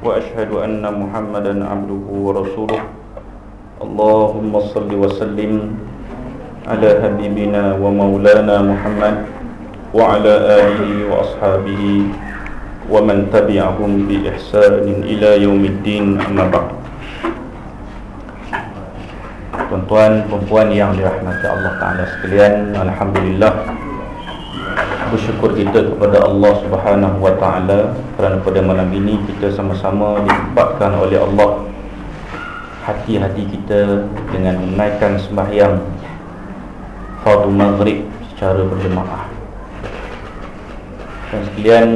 وأشهد أن محمدا عبده ورسوله. اللهم صل وسلم على حبيبنا ومولانا محمد وعلى آله وأصحابه ومن تبعهم بإحسان إلى يوم الدين أما بعد. Tuan-tuan, perempuan yang dirahmati Allah Ta'ala sekalian Alhamdulillah. Bersyukur kita kepada Allah Subhanahu Wa Taala kerana pada malam ini kita sama-sama ditempatkan oleh Allah hati-hati kita dengan menaikkan sembahyang fardu maghrib secara berjemaah. Dan sekalian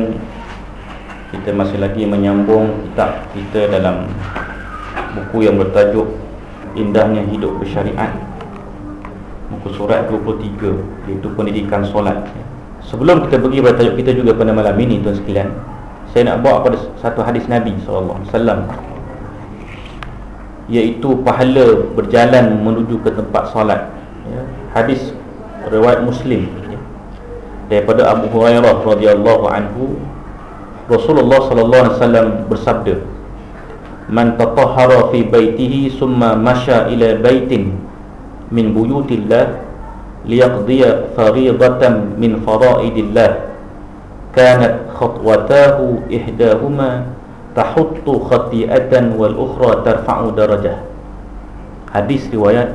kita masih lagi menyambung kitab kita dalam buku yang bertajuk Indahnya Hidup Bersyariat Buku surat 23 Iaitu pendidikan solat Sebelum kita pergi pada tajuk kita juga pada malam ini tuan sekalian Saya nak bawa pada satu hadis Nabi SAW Iaitu pahala berjalan menuju ke tempat solat ya. Hadis riwayat Muslim ya. Daripada Abu Hurairah radhiyallahu anhu Rasulullah sallallahu alaihi wasallam bersabda Man tatahhara fi baitihi summa masya ila baitin min buyutillah liyaqdiya fariidatan min faraidillah. Kanat khatwatahu ihdahuma tahuttu khati'atan wal ukhra tarfa'u darajah. Hadis riwayat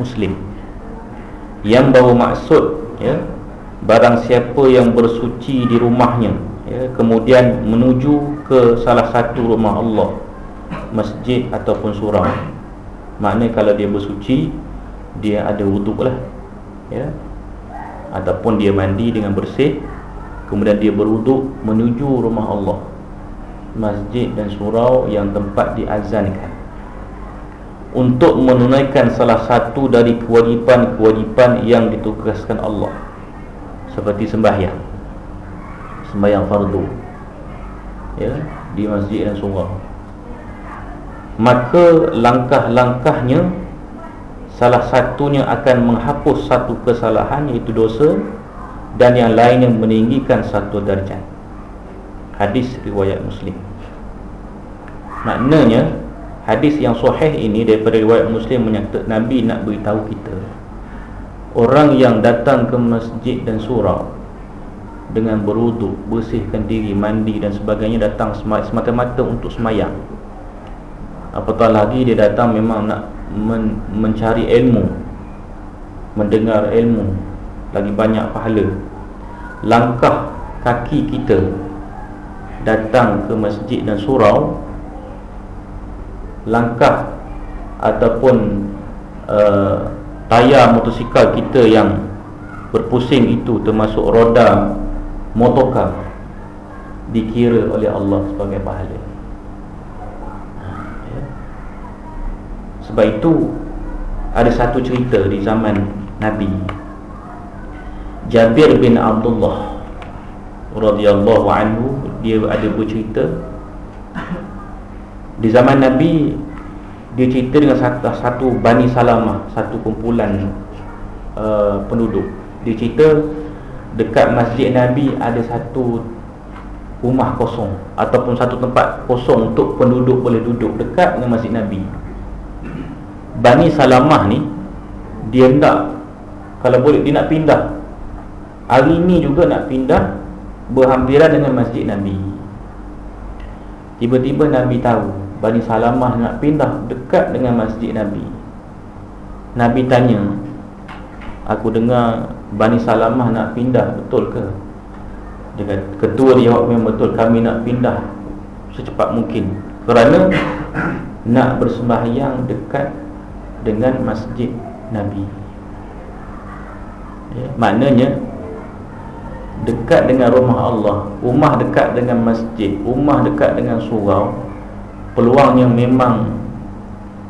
muslim. Yang bawa maksud ya barang siapa yang bersuci di rumahnya ya kemudian menuju ke salah satu rumah Allah masjid ataupun surau. Maknanya kalau dia bersuci dia ada wuduk lah ya. Ataupun dia mandi dengan bersih kemudian dia berwuduk menuju rumah Allah. Masjid dan surau yang tempat diazankan. Untuk menunaikan salah satu dari kewajipan-kewajipan yang ditugaskan Allah. Seperti sembahyang. Sembahyang fardu. Ya di masjid dan surau. Maka langkah-langkahnya salah satunya akan menghapus satu kesalahan iaitu dosa dan yang lain yang meninggikan satu darjat hadis riwayat muslim. Maknanya hadis yang sahih ini daripada riwayat muslim menyatakan Nabi nak beritahu kita orang yang datang ke masjid dan surau dengan beruduk, bersihkan diri, mandi dan sebagainya datang semata-mata untuk semayang. Apatah lagi dia datang memang nak men mencari ilmu mendengar ilmu lagi banyak pahala. Langkah kaki kita datang ke masjid dan surau langkah ataupun uh, tayar motosikal kita yang berpusing itu termasuk roda motorkar dikira oleh Allah sebagai pahala Sebab itu ada satu cerita di zaman Nabi. Jabir bin Abdullah radhiyallahu anhu dia ada bercerita. Di zaman Nabi dia cerita dengan satu, satu Bani Salamah satu kumpulan uh, penduduk. Dia cerita dekat masjid Nabi ada satu rumah kosong ataupun satu tempat kosong untuk penduduk boleh duduk dekat dengan masjid Nabi Bani Salamah ni Dia nak Kalau boleh dia nak pindah. Hari ni juga nak pindah Berhampiran dengan masjid Nabi. Tiba-tiba Nabi tahu Bani Salamah nak pindah Dekat dengan masjid Nabi. Nabi tanya Aku dengar Bani Salamah nak pindah Betul ke? Kata, ketua dia jawab memang betul Kami nak pindah Secepat mungkin. Kerana Nak bersembahyang dekat dengan masjid Nabi ya, Maknanya dekat dengan rumah Allah, rumah dekat dengan masjid, rumah dekat dengan surau, peluangnya memang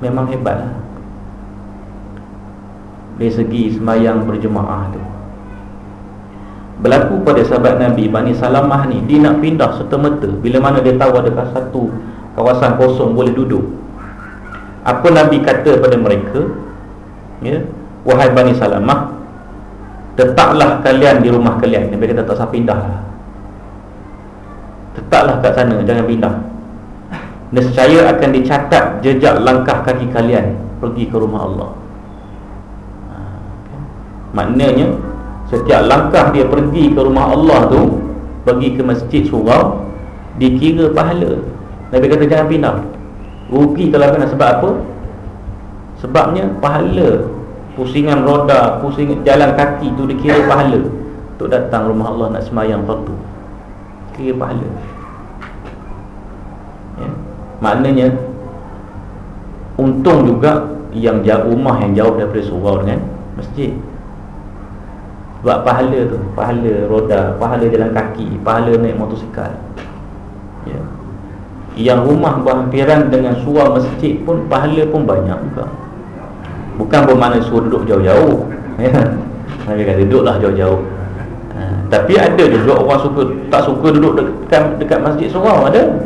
memang hebatlah. Dari segi semayang berjemaah tu. Berlaku pada sahabat Nabi Bani Salamah ni Dia nak pindah serta-merta Bila mana dia tahu ada satu kawasan kosong boleh duduk Apa Nabi kata pada mereka? Ya, Wahai Bani Salamah Tetaplah kalian di rumah kalian. Nabi kata tak usah pindah lah. Tetaplah kat sana Jangan pindah. Nescaya akan dicatat Jejak langkah kaki kalian Pergi ke rumah Allah. Ha, Maknanya Setiap langkah dia pergi ke rumah Allah tu Pergi ke masjid surau Dikira pahala. Nabi kata jangan pindah Rugi kalau kena sebab apa? Sebabnya pahala pusingan roda, pusing jalan kaki tu dikira pahala untuk datang rumah Allah nak semayang fardu. Kira pahala. Ya. Maknanya untung juga yang jauh rumah yang jauh daripada surau dengan masjid. Sebab pahala tu, pahala roda, pahala jalan kaki, pahala naik motosikal. Ya. Yang rumah berhampiran dengan surau masjid pun pahala pun banyak juga. Bukan bermakna suruh duduk jauh-jauh ya. Nabi kata duduklah jauh-jauh ha. Tapi ada juga orang suka Tak suka duduk dekat, dekat masjid surau Ada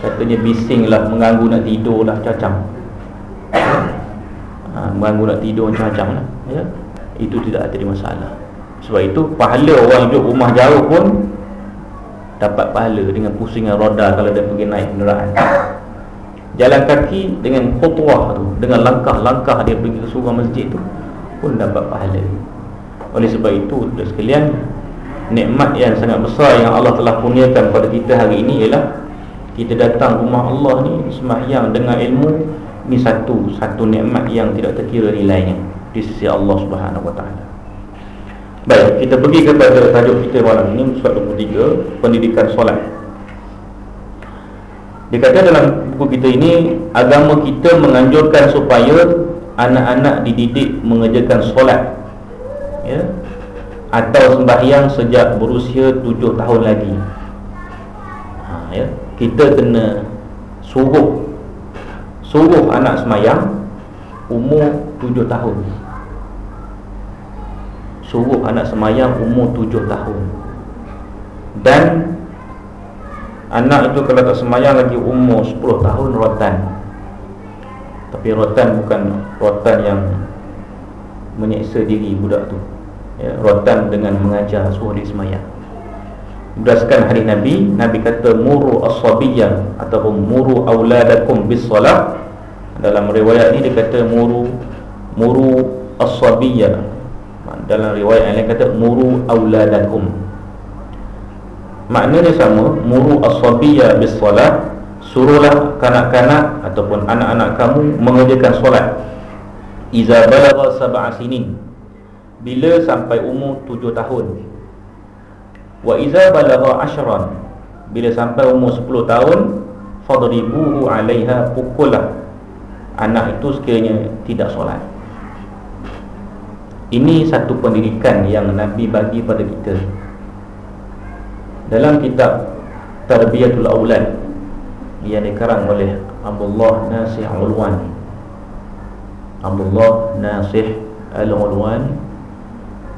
Katanya bising lah Mengganggu nak tidur lah Cacam ha. Mengganggu nak tidur Cacam lah ya. Itu tidak ada masalah Sebab itu pahala orang duduk rumah jauh pun Dapat pahala dengan pusingan roda Kalau dia pergi naik kenderaan. Jalan kaki dengan khutwah tu Dengan langkah-langkah dia pergi ke surau masjid tu Pun dapat pahala. Oleh sebab itu Sudah sekalian Nikmat yang sangat besar Yang Allah telah kurniakan pada kita hari ini Ialah Kita datang rumah Allah ni Semahyang dengan ilmu Ini satu Satu nikmat yang tidak terkira nilainya Di sisi Allah subhanahu wa ta'ala Baik, kita pergi kepada tajuk kita malam ini Surat 23 Pendidikan solat dia kata dalam buku kita ini Agama kita menganjurkan supaya Anak-anak dididik mengerjakan solat ya? Atau sembahyang sejak berusia tujuh tahun lagi ha, ya? Kita kena suruh Suruh anak sembahyang Umur tujuh tahun Suruh anak sembahyang umur tujuh tahun. Dan Anak itu kalau tak semayang lagi umur 10 tahun rotan. Tapi rotan bukan rotan yang Menyeksa diri budak tu. Ya, Rotan dengan mengajar suruh dia semayang. Berdasarkan hari Nabi Nabi kata muru as-sabiyyah Ataupun muru awladakum bis salat Dalam riwayat ni dia kata muru Muru as-sabiyyah Dalam riwayat yang lain kata muru awladakum Maknanya sama Muru as-sabiyya bis-salat. Suruhlah kanak-kanak Ataupun anak-anak kamu Mengerjakan solat. Iza balagha sab'a sinin. Bila sampai umur tujuh tahun. Wa iza balagha ashran. Bila sampai umur sepuluh tahun Fadribuhu alaiha Pukullah. Anak itu sekiranya tidak solat Ini satu pendidikan yang Nabi bagi pada kita. Dalam kitab Tarbiyatul Aulad yang dikarang oleh Abdullah Nasih Ulwan Abdullah Nasih Al-Ulwan.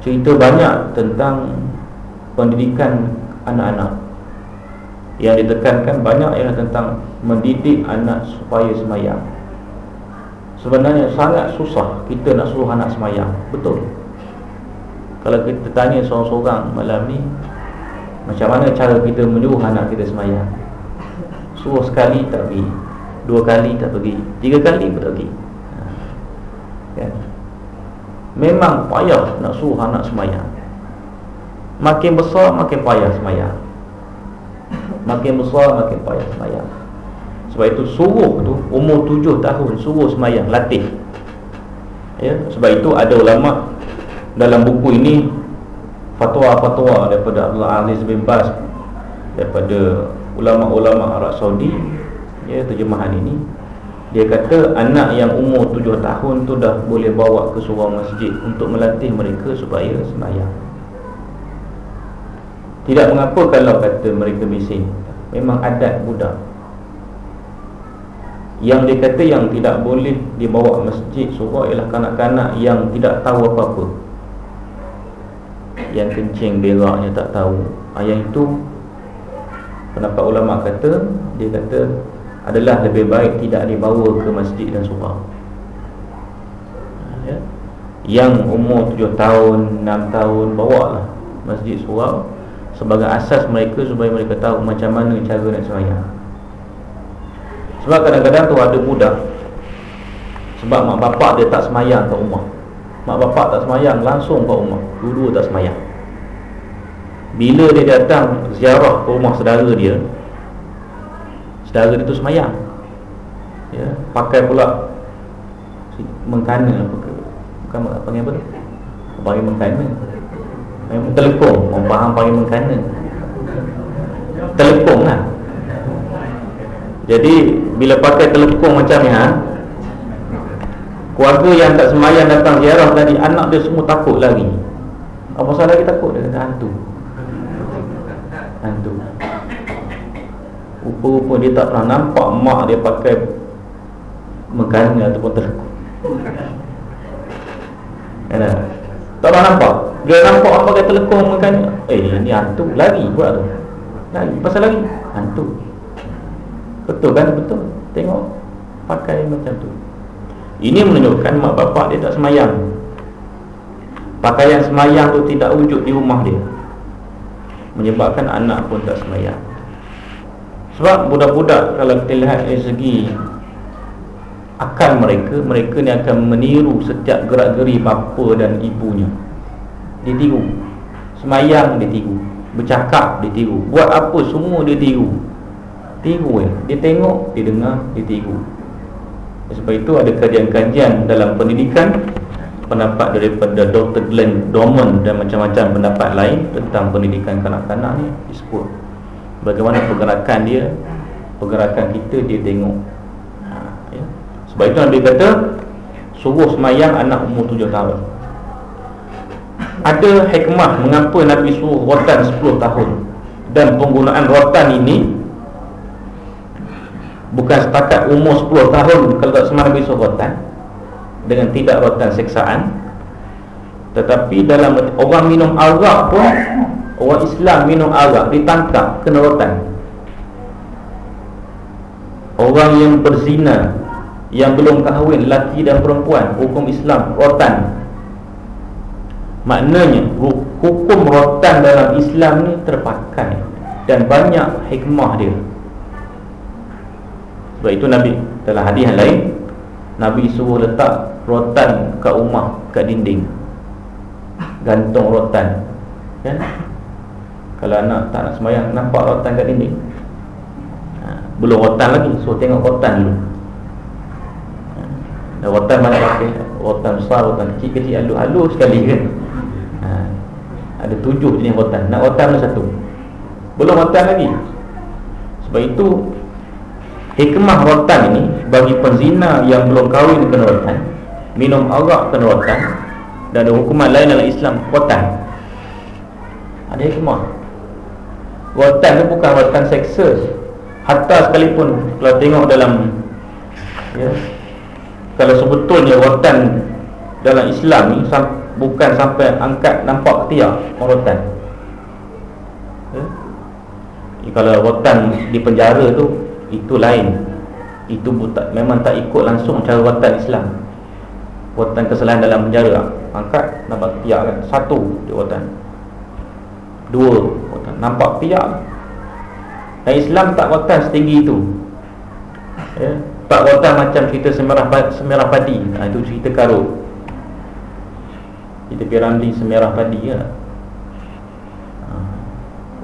Cerita banyak tentang pendidikan anak-anak. Yang ditekankan banyak ialah tentang mendidik anak supaya semayang sebenarnya sangat susah kita nak suruh anak semayang. Betul. Kalau kita tanya seorang-seorang malam ni macam mana cara kita menyuruh anak kita semayang? Suruh sekali tak pergi Dua kali tak pergi Tiga kali pun tak pergi. Ha. kan? Memang payah nak suruh anak semayang. Makin besar makin payah semayang. Makin besar makin payah semayang Sebab itu suruh tu Umur tujuh tahun suruh semayang Latih. Ya? Sebab itu ada ulama' Dalam buku ini fatwa-fatwa daripada Abdul Aziz bin Bas daripada ulama-ulama Arab Saudi ya terjemahan ini. Dia kata anak yang umur tujuh tahun tu dah boleh bawa ke surau masjid untuk melatih mereka supaya sembahyang Tidak mengapa kalau kata mereka bising. Memang adat budak Yang dia kata yang tidak boleh dibawa masjid surah Ialah kanak-kanak yang tidak tahu apa-apa. Yang kencing beraknya tak tahu. Ayat itu Pendapat ulama kata Dia kata adalah lebih baik tidak dibawa ke masjid dan surau ya. Yang umur 7 tahun, 6 tahun Bawa lah masjid surau Sebagai asas mereka supaya mereka tahu Macam mana cara nak semayang Sebab kadang-kadang tu ada budak Sebab mak bapak dia tak semayang ke rumah. Mak bapak tak semayang langsung ke rumah. Dulu tak semayang. Bila dia datang ziarah ke rumah saudara dia Saudara dia tu semayang. Ya, Pakai pula Mengkana apa Bukan panggil apa tu? Panggil mengkana. Telekong Orang faham panggil mengkana. Telekong lah. Jadi Bila pakai telekong macam ni ha, Keluarga yang tak semayang datang ziarah tadi Anak dia semua takut lagi Apa salah lagi takut? Dia hantu. Hantu. Rupa-rupa dia tak pernah nampak mak dia pakai Megana ataupun terkut Kena Tak? Pernah nampak. Dia nampak orang pakai telekong megana Eh ni hantu Lari pula tu. Lari. Pasal lagi Hantu. Betul kan? Betul Tengok Pakai macam tu Ini menunjukkan mak bapak dia tak semayang Pakaian semayang tu tidak wujud di rumah dia Menyebabkan anak pun tak semayang sebab budak-budak kalau kita lihat dari segi akal mereka, mereka ni akan meniru setiap gerak-geri bapa dan ibunya. Dia tiru. Semayang dia tiru. Bercakap dia tiru. Buat apa semua dia tiru. Tiru ya. Dia tengok, dia dengar, dia tiru. Sebab itu ada kajian-kajian dalam pendidikan pendapat daripada Dr. Glenn Dorman dan macam-macam pendapat lain tentang pendidikan kanak-kanak ni disebut Bagaimana pergerakan dia Pergerakan kita dia tengok ha, ya. Sebab itu Nabi kata Suruh semayang anak umur tujuh tahun Ada hikmah Mengapa Nabi suruh rotan sepuluh tahun Dan penggunaan rotan ini Bukan setakat umur sepuluh tahun Kalau tak Nabi suruh rotan Dengan tidak rotan seksaan Tetapi dalam Orang minum arak pun Orang Islam minum arak Ditangkap kena rotan Orang yang berzina Yang belum kahwin Lelaki dan perempuan Hukum Islam rotan Maknanya Hukum rotan dalam Islam ni terpakai Dan banyak hikmah dia Sebab itu Nabi Dalam hadis yang lain Nabi suruh letak rotan kat rumah Kat dinding. Gantung rotan. Kan? Kalau anak tak nak semayang Nampak rotan kat dinding? Ha, Belum rotan lagi So tengok rotan dulu. Ha, Rotan mana pakai. Rotan besar, rotan kecil-kecil Halus-halus sekali kan? Ha, Ada tujuh jenis rotan. Nak rotan mana satu. Belum rotan lagi. Sebab itu Hikmah rotan ini Bagi penzina yang belum kahwin kena rotan Minum arak kena rotan Dan ada hukuman lain dalam Islam Rotan Ada hikmah. Rotan tu bukan rotan seksa Hatta sekalipun Kalau tengok dalam ya, Kalau sebetulnya rotan Dalam Islam ni Bukan sampai angkat nampak ketiak Rotan ya. Kalau rotan di penjara tu Itu lain. Itu buta, memang tak ikut langsung cara rotan Islam. Rotan kesalahan dalam penjara. Angkat nampak ketiak kan? Satu di rotan Dua Nampak piak Dan Islam tak rotan setinggi itu. Ya? Tak rotan macam cerita semerah, semerah padi. Ha, Itu cerita karut. Kita piramli semerah padi ya? ha,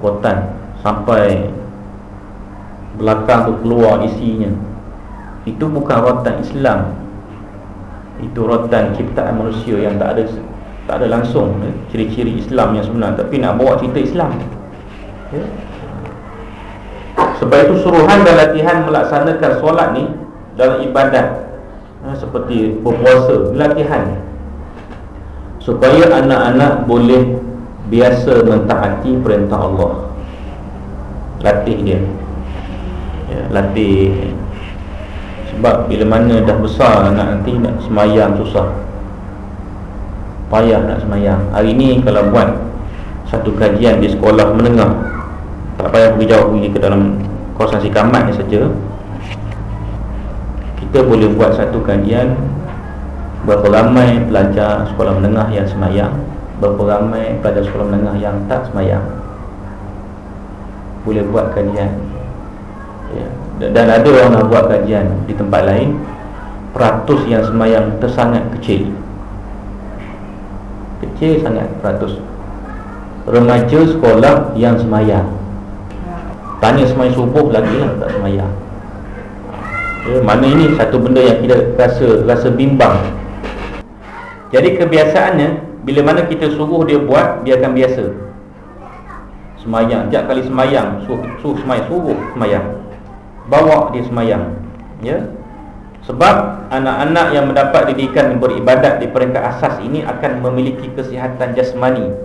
Rotan Sampai Belakang tu keluar isinya. Itu bukan rotan Islam. Itu rotan ciptaan manusia yang tak ada tak ada langsung. Eh, ciri-ciri Islam yang sebenar. Tapi nak bawa cerita Islam. Ya. Sebab itu suruhan dan latihan melaksanakan solat ni Dalam ibadat ha, Seperti berpuasa Latihan. Supaya anak-anak boleh biasa mentaati perintah Allah. Latih dia ya, latih. Sebab bila mana dah besar anak nanti nak semayang susah. Payah nak semayang. Hari ni kalau buat satu kajian di sekolah menengah tak payah pergi jauh pergi ke dalam kawasan sikamat ni saja. Kita boleh buat satu kajian berapa ramai pelajar sekolah menengah yang semayang berapa ramai pelajar sekolah menengah yang tak semayang. Boleh buat kajian ya. dan ada orang nak buat kajian di tempat lain peratus yang semayang tersangat kecil. Kecil sangat peratus. Remaja sekolah yang semayang. Tanya semayang subuh lagi lah tak semayang. Ya, mana ini satu benda yang kita rasa rasa bimbang. Jadi kebiasaannya bila mana kita suruh dia buat Dia akan biasa. Semayang Setiap kali semayang Suruh, suruh semayang Suruh semayang Bawa dia semayang Ya sebab anak-anak yang mendapat didikan beribadat di peringkat asas ini akan memiliki kesihatan jasmani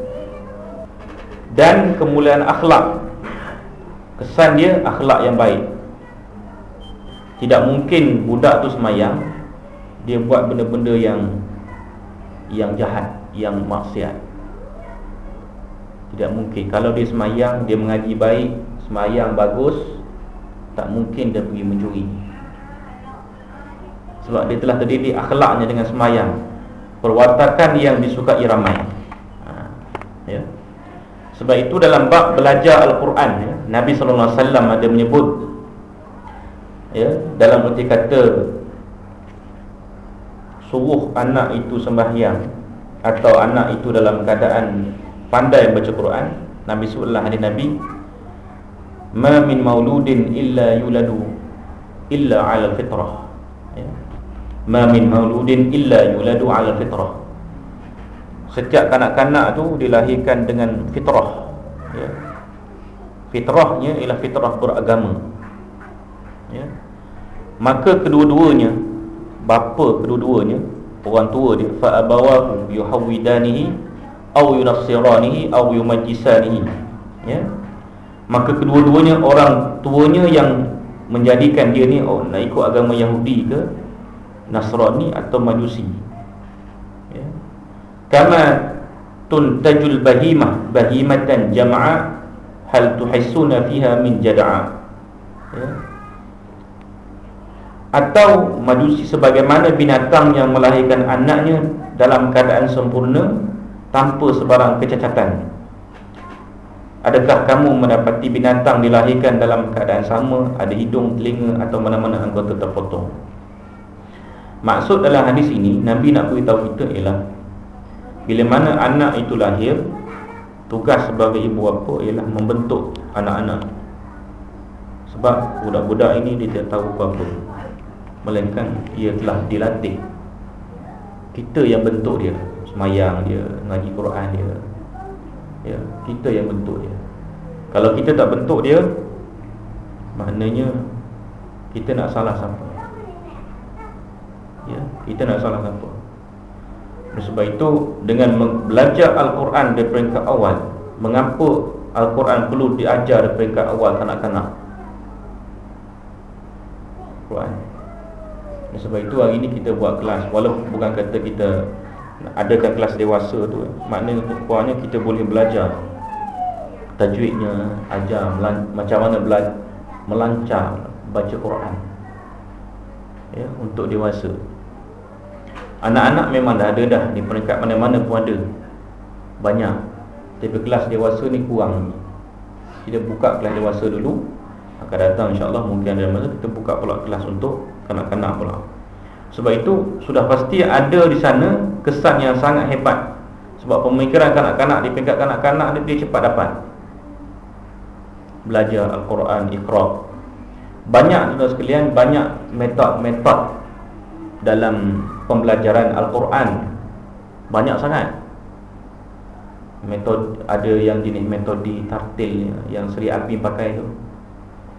dan kemuliaan akhlak. Kesan dia akhlak yang baik. Tidak mungkin budak tu semayang dia buat benda-benda yang yang jahat yang maksiat Tidak mungkin Kalau dia semayang, dia mengaji baik Semayang bagus Tak mungkin dia pergi mencuri. Sebab dia telah terdidik akhlaknya dengan semayang. Perwatakan yang disukai ramai. Ha, ya. Sebab itu dalam bab belajar Al-Quran ya, Nabi SAW ada menyebut ya, Dalam erti kata Suruh anak itu sembahyang atau anak itu dalam keadaan pandai baca Quran Nabi alaihi nabi ma min mauludin illa yuladu illa ala fitrah ya. ma min mauludin illa yuladu ala fitrah setiap kanak-kanak tu dilahirkan dengan fitrah ya. fitrahnya ialah fitrah beragama ya. maka kedua-duanya bapa kedua-duanya orang tua dia fa abawahu yuhawidanihi aw yunassiranihi aw yumajjisanihi ya maka kedua-duanya orang tuanya yang menjadikan dia ni oh nak ikut agama Yahudi ke Nasrani atau Majusi. Ya. Kama tuntajul bahimah bahimatan jama'a hal tuhissuna fiha min jada'a. Ya. Atau majusi sebagaimana binatang yang melahirkan anaknya dalam keadaan sempurna tanpa sebarang kecacatan adakah kamu mendapati binatang dilahirkan dalam keadaan sama? Ada hidung, telinga atau mana-mana anggota terpotong? Maksud dalam hadis ini Nabi nak beritahu kita ialah bila mana anak itu lahir tugas sebagai ibu bapa ialah membentuk anak-anak. Sebab budak-budak ini dia tidak tahu apa-apa Melainkan ia telah dilatih. Kita yang bentuk dia Semayang dia, ngaji Quran dia ya, Kita yang bentuk dia. Kalau kita tak bentuk dia Maknanya Kita nak salah siapa? Ya, Kita nak salah siapa? Sebab itu Dengan belajar Al-Quran Dari peringkat awal Mengapa Al-Quran perlu diajar Dari peringkat awal kanak-kanak? Quran. Sebab itu hari ini kita buat kelas Walaupun bukan kata kita Adakan kelas dewasa tu? Maknanya kurangnya kita boleh belajar. Tajwidnya Ajar Macam mana belajar Melancar Baca Quran. Ya, Untuk dewasa. Anak-anak memang dah ada dah Di peringkat mana-mana pun ada. Banyak. Tapi kelas dewasa ni kurang. Kita buka kelas dewasa dulu Akan datang insyaAllah Mungkin ada masa kita buka pula kelas untuk kanak-kanak pula sebab itu sudah pasti ada di sana kesan yang sangat hebat. Sebab pemikiran kanak-kanak di peringkat kanak-kanak dia cepat dapat. Belajar Al-Quran Iqra. Banyak tuan sekalian banyak metod-metod dalam pembelajaran Al-Quran. Banyak sangat. Metod ada yang jenis metodi tartil yang Seri Alpi pakai tu.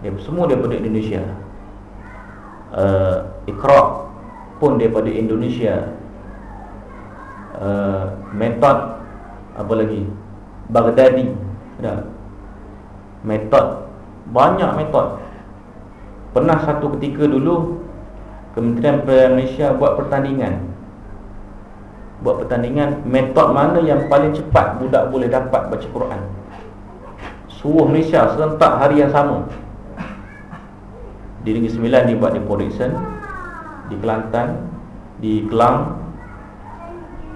Dia semua daripada Indonesia. Uh, Iqra pun daripada Indonesia. Uh, metod apa lagi? Baghdadi. Ada. Metod banyak metod pernah satu ketika dulu Kementerian Perdagangan Malaysia buat pertandingan. Buat pertandingan metod mana yang paling cepat budak boleh dapat baca Quran? Seluruh Malaysia serentak hari yang sama. Di Negeri Sembilan dibuat di Port Dickson di Kelantan di Kelang.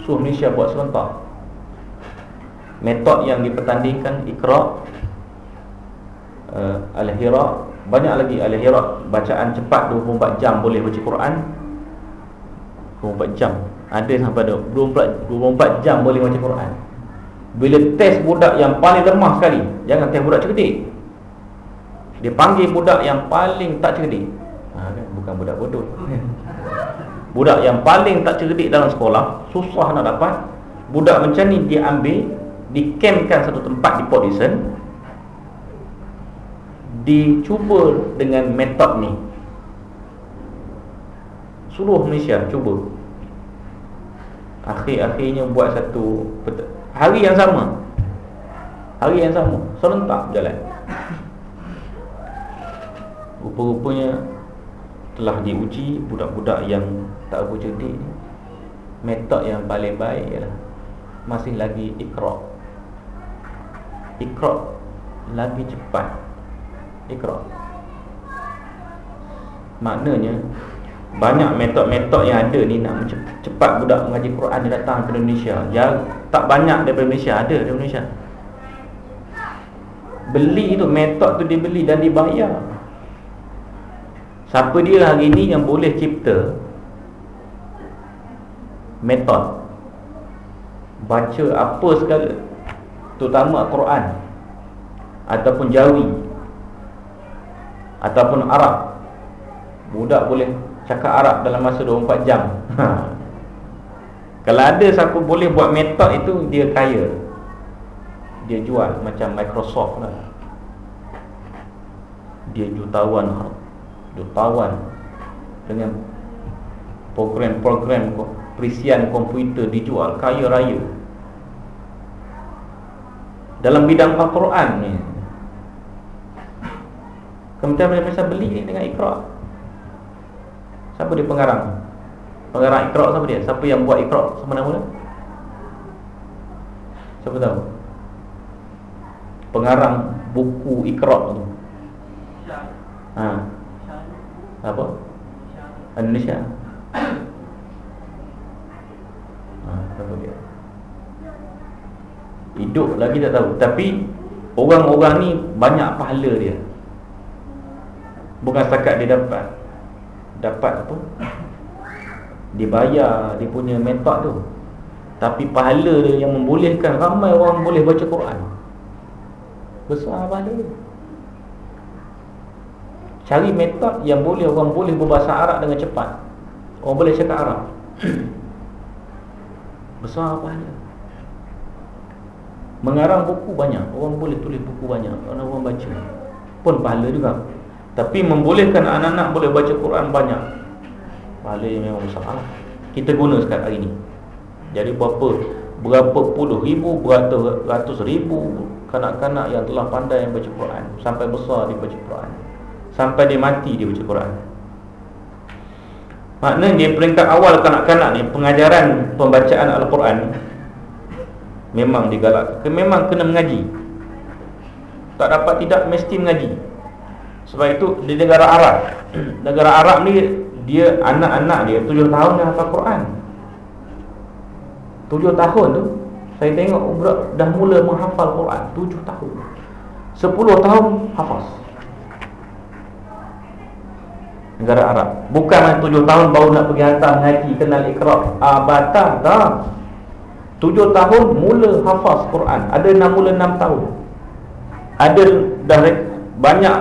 Seluruh Malaysia buat serentak metod yang dipertandingkan Iqra' uh, Al-Hira. Banyak lagi Al-Hira. Bacaan cepat 24 jam boleh baca Quran. 24 jam. Ada sampai ada 24, 24 jam boleh baca Quran. Bila test budak yang paling lemah sekali jangan test budak cerdik. Dia panggil budak yang paling tak cerdik. Ha, kan? bukan budak bodoh budak yang paling tak cerdik dalam sekolah susah nak dapat. Budak macam ni dia ambil dikemkan satu tempat di Port Dickson dicuba dengan metod ni. Seluruh Malaysia cuba. Akhir-akhirnya buat satu hari yang sama. Hari yang sama serentak berjalan. Rupa-rupanya telah diuji budak-budak yang tak ni metod yang paling baik ialah masih lagi ikra ikra lagi cepat. Iqra Maknanya Banyak metod-metod yang ada ni Nak cepat budak mengaji Quran Dia datang ke Indonesia. Ya, Tak banyak daripada Indonesia Ada dari Indonesia. Beli tu Metod tu dia beli dan dibayar Siapa dia hari ni yang boleh cipta Metod Baca apa segala Terutama Quran Ataupun Jawi Ataupun Arab. Budak boleh cakap Arab dalam masa 24 jam. Kalau ada siapa boleh buat metod itu Dia kaya. Dia jual macam Microsoft lah. Dia jutawan Jutawan Dengan Program-program Perisian komputer dijual Kaya raya Dalam bidang Al-Quran ni Kementerian Malaysia beli ni dengan ikrar Siapa dia pengarang? Pengarang ikrar siapa dia? Siapa yang buat ikrar? Siapa nama? Siapa tahu? Pengarang buku ikrar tu Ha. Apa? Indonesia. Ha, dia? Hidup lagi tak tahu. Tapi Orang-orang ni banyak pahala dia. Bukan setakat dia dapat. Dapat apa? Dibayar Dia punya metod tu. Tapi pahala dia yang membolehkan Ramai orang boleh baca Quran. Besar pahala dia Cari metod yang boleh Orang boleh berbahasa Arab dengan cepat. Orang boleh cakap Arab. Besar pahala. Mengarang buku banyak. Orang boleh tulis buku banyak. Orang orang baca Pun pahala juga. Tapi membolehkan anak-anak boleh baca Quran banyak Pahala yang memang besar. Kita guna sekarang hari ini Jadi berapa Berapa puluh ribu Beratus ratus ribu Kanak-kanak yang telah pandai yang baca Quran Sampai besar dia baca Quran Sampai dia mati dia baca Quran. Maknanya peringkat awal kanak-kanak ni Pengajaran pembacaan Al-Quran Memang digalak. Memang kena mengaji. Tak dapat tidak mesti mengaji. Sebab itu di negara Arab Negara Arab ni Dia anak-anak dia tujuh tahun dah hafal Quran. Tujuh tahun tu Saya tengok budak dah mula menghafal Quran Tujuh tahun. Sepuluh tahun hafaz Negara Arab. Bukan tujuh tahun baru nak pergi hantar mengaji Kenal ikhrak Abatan tak Tujuh tahun mula hafaz Quran. Ada enam mula enam tahun. Ada dah banyak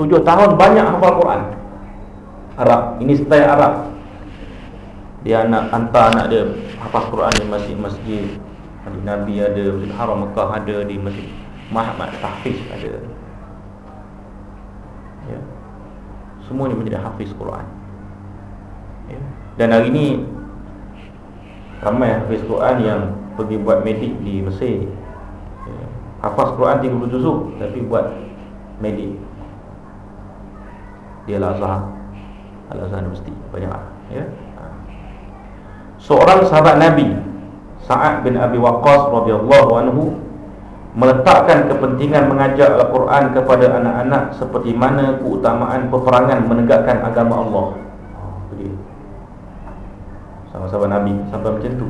Tujuh tahun banyak hafal Quran. Arab. Ini style Arab. Dia anak hantar anak dia Hafal Quran di masjid-masjid Nabi ada Masjid Haram Mekah ada Di Masjid Muhammad Tahfiz ada ya. Semuanya menjadi Hafiz Quran ya. Dan hari ini Ramai Hafiz Quran yang Pergi buat medik di Mesir ya. Hafaz Quran 30 juzuk Tapi buat medik Dia Al-Azhar Al-Azhar Universiti Banyak ya? Ha. Seorang sahabat Nabi Sa'ad bin Abi Waqqas radhiyallahu anhu meletakkan kepentingan mengajar Al-Quran kepada anak-anak seperti mana keutamaan peperangan menegakkan agama Allah. Sama-sama Nabi sampai macam tu.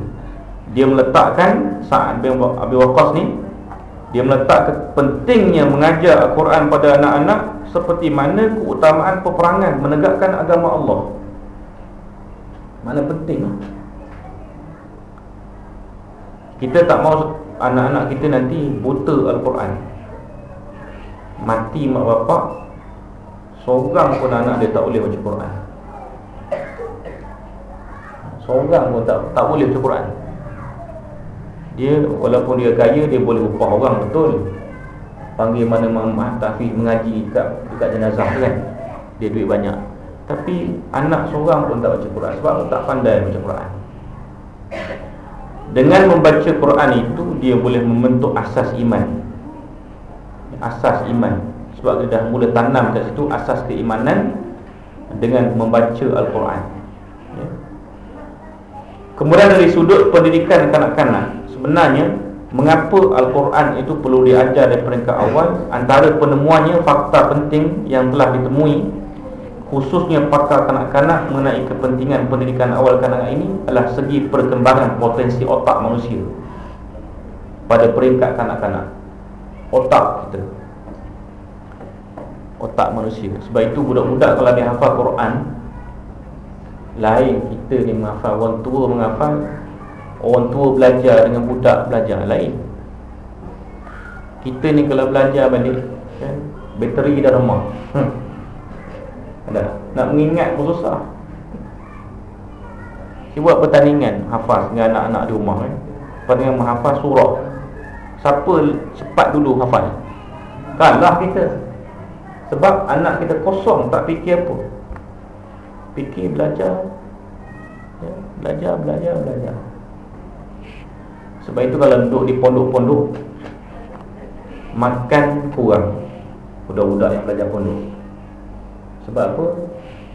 Dia meletakkan saat Abi Waqqas ni dia meletakkan pentingnya mengajar Al-Quran pada anak-anak seperti mana keutamaan peperangan menegakkan agama Allah. Mana penting? Kita tak mau anak-anak kita nanti buta Al-Quran. Mati mak bapak Seorang pun anak dia tak boleh baca Quran. Seorang pun tak, tak boleh baca Quran. Dia walaupun dia kaya Dia boleh upah orang betul. Panggil mana Muhammad Tafiq mengaji dekat, dekat jenazah kan. Dia duit banyak. Tapi anak seorang pun tak baca Quran. Sebab tak pandai baca Quran dengan membaca Quran itu Dia boleh membentuk asas iman. Asas iman. Sebab dia dah mula tanam kat situ Asas keimanan Dengan membaca Al-Quran. Ya. Kemudian dari sudut pendidikan kanak-kanak Sebenarnya Mengapa Al-Quran itu perlu diajar dari peringkat awal? Antara penemuannya Fakta penting yang telah ditemui khususnya pakar kanak-kanak mengenai kepentingan pendidikan awal kanak-kanak ini adalah segi perkembangan potensi otak manusia pada peringkat kanak-kanak otak kita. Otak manusia. Sebab itu budak-budak kalau dia hafal Quran lain kita ni menghafal orang tua menghafal orang tua belajar dengan budak belajar lain. Kita ni kalau belajar balik kan, bateri dah remah. Hmm. Dah. Nak mengingat pun susah. Dia buat pertandingan Hafaz dengan anak-anak di rumah eh. Pertandingan menghafaz surah. Siapa cepat dulu hafaz? Kalah kita. Sebab anak kita kosong Tak fikir apa. Fikir belajar. Ya, Belajar, belajar, belajar. Sebab itu kalau duduk di pondok-pondok Makan kurang. Budak-budak yang belajar pondok sebab apa?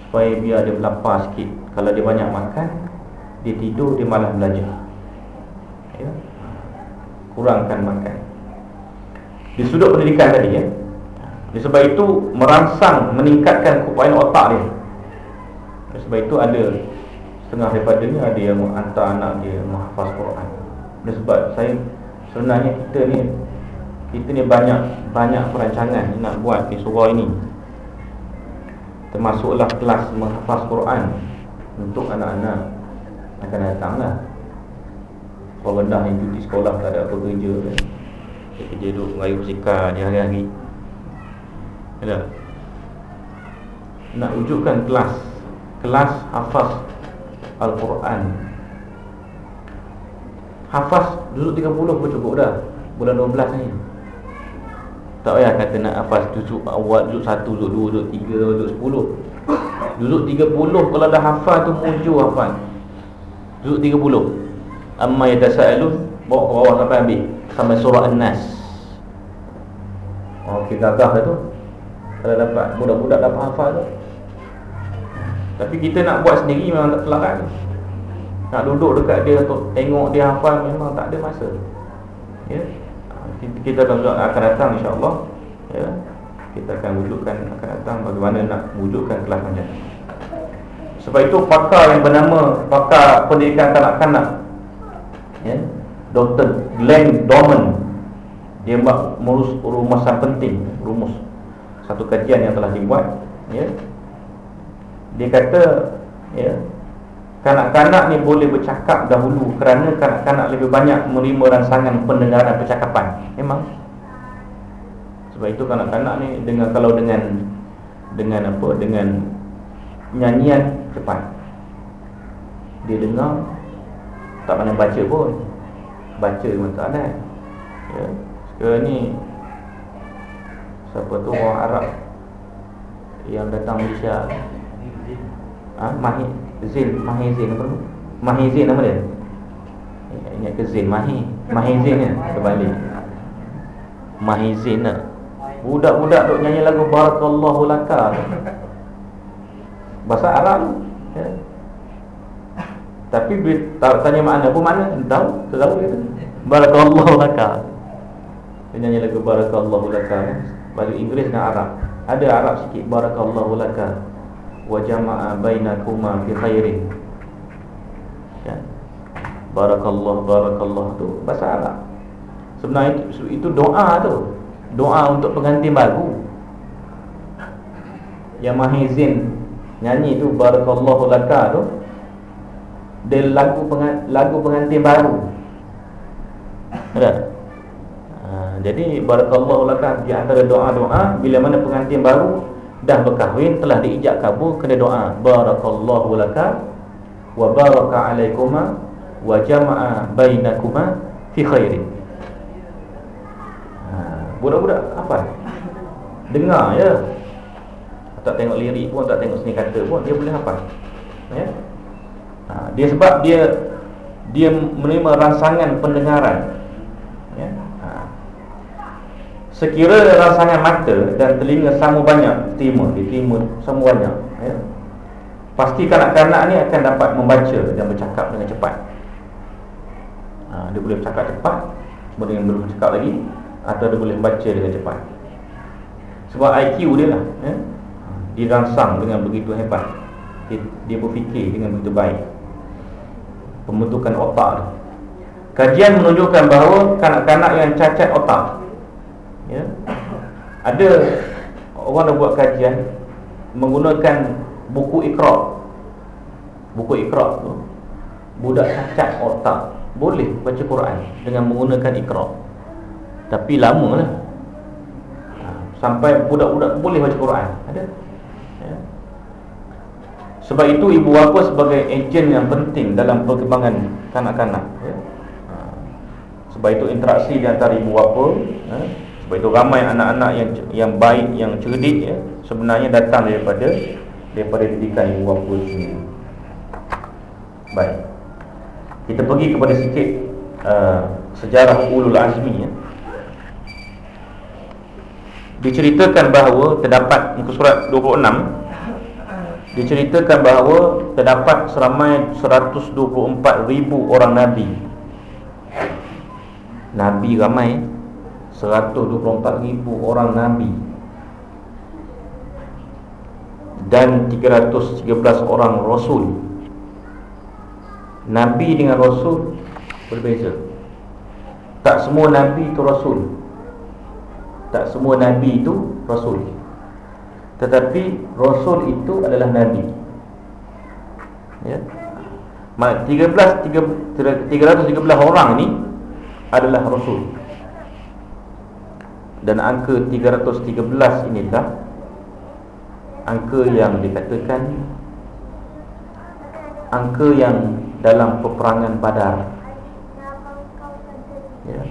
Supaya biar dia lapar sikit Kalau dia banyak makan Dia tidur, dia malah belajar ya? Kurangkan makan Di sudut pendidikan tadi ya? Sebab itu merangsang, meningkatkan keupayaan otak dia Sebab itu ada Setengah daripada ni ada yang hantar anak dia menghafaz Quran Sebab saya Sebenarnya kita ni Kita ni banyak Banyak perancangan nak buat di surah ini Termasuklah kelas menghafaz Quran Untuk anak-anak Akan datang lah Sekolah rendah yang cuti sekolah Tak ada apa kerja kan. Dia kerja duduk merayu sikar Dia hari-hari. Ada Nak wujudkan kelas Kelas hafaz Al-Quran. Hafaz duduk 30 pun cukup dah. Bulan 12 ni tak payah kata nak hafaz juzuk awal, juzuk 1, juzuk 2, juzuk 3, juzuk 10 Juzuk 30 kalau dah hafal tu muncul hafal. Juzuk 30 Amma yatasa'alun Bawa ke bawah sampai ambil Sampai surah An-Nas. Oh, kita gagah dah tu. Kalau dapat, budak-budak dapat hafal tu. Tapi kita nak buat sendiri memang tak kelakan Nak duduk dekat dia untuk tengok dia hafal Memang tak ada masa. Ya? yeah kita akan akan datang insya-Allah. Ya. Kita akan wujudkan akan datang bagaimana nak wujudkan kelas macam sebab itu pakar yang bernama pakar pendidikan kanak-kanak ya Dr. Glenn Dorman dia buat merus rumusan penting rumus. Satu kajian yang telah dibuat ya. Dia kata ya Kanak-kanak ni boleh bercakap dahulu Kerana kanak-kanak lebih banyak menerima rangsangan pendengaran percakapan. Memang. Sebab itu kanak-kanak ni dengan Kalau dengan Dengan apa Dengan Nyanyian cepat. Dia dengar Tak pandai baca pun. Baca pun tak ada. Ya. Sekarang ni Siapa tu? Orang Arab Yang datang Malaysia. Ah, ha? Mahir Zin, Mahir Zin apa nama? Mahir Zin nama dia? Ingat ke Zin, Mahir Mahir Zin ya, terbalik Mahizin lah Budak-budak duk nyanyi lagu Barakallahu laka Bahasa Arab. Ya. Tapi bila tanya makna apa makna Tahu, tahu kata Barakallahu laka. Dia nyanyi lagu Barakallahu laka Bagi Inggeris dan Arab. Ada Arab sikit Barakallahu laka Wa jama'a bainakuma fi khairin ya. Barakallahu Barakallahu tu. Bahasa Arab Sebenarnya itu, itu doa tu. Doa untuk pengantin baru. Yang mahizin Nyanyi tu Barakallahu laka tu Dia lagu, pengantin, lagu pengantin baru. Ada? Ha, jadi Barakallahu laka Di antara doa-doa Bila mana pengantin baru Dah berkahwin Telah diijak kabur Kena doa Barakallahu laka Wa baraka alaikuma Wa jama'a bainakuma Fi khairin Budak-budak apa? Dengar ya. Tak tengok lirik pun, tak tengok seni kata pun dia boleh hafal. Ya. Ha, dia sebab dia dia menerima rangsangan pendengaran. Ya. Ha. Sekira rangsangan mata dan telinga sama banyak terima, dia terima sama banyak, ya. Pasti kanak-kanak ni akan dapat membaca dan bercakap dengan cepat. Ha, dia boleh bercakap cepat, kemudian belum bercakap lagi atau dia boleh baca dengan cepat sebab IQ dia lah ya? dia rangsang dengan begitu hebat dia, dia berfikir dengan begitu baik pembentukan otak dia. kajian menunjukkan bahawa kanak-kanak yang cacat otak ya? ada orang yang buat kajian menggunakan buku ikhraq buku ikhraq tu budak cacat otak boleh baca Quran dengan menggunakan ikhraq tapi lama lah ha, Sampai budak-budak boleh baca Quran Ada ya. Sebab itu ibu bapa sebagai ejen yang penting Dalam perkembangan kanak-kanak ya. Ha. Sebab itu interaksi di antara ibu bapa ya. Sebab itu ramai anak-anak yang yang baik, yang cerdik ya, Sebenarnya datang daripada Daripada didikan ibu bapa sendiri. Baik. Kita pergi kepada sikit uh, Sejarah Ulul Azmi ya. Diceritakan bahawa terdapat muka surat 26 diceritakan bahawa terdapat seramai 124 ribu orang Nabi. Nabi ramai 124 ribu orang Nabi. Dan 313 orang Rasul. Nabi dengan Rasul berbeza. Tak semua Nabi itu Rasul. Tak semua Nabi itu Rasul. Tetapi Rasul itu adalah Nabi. Ya. 13, 313 orang ni adalah Rasul Dan angka 313 ini tak Angka yang dikatakan Angka yang dalam peperangan badar ya.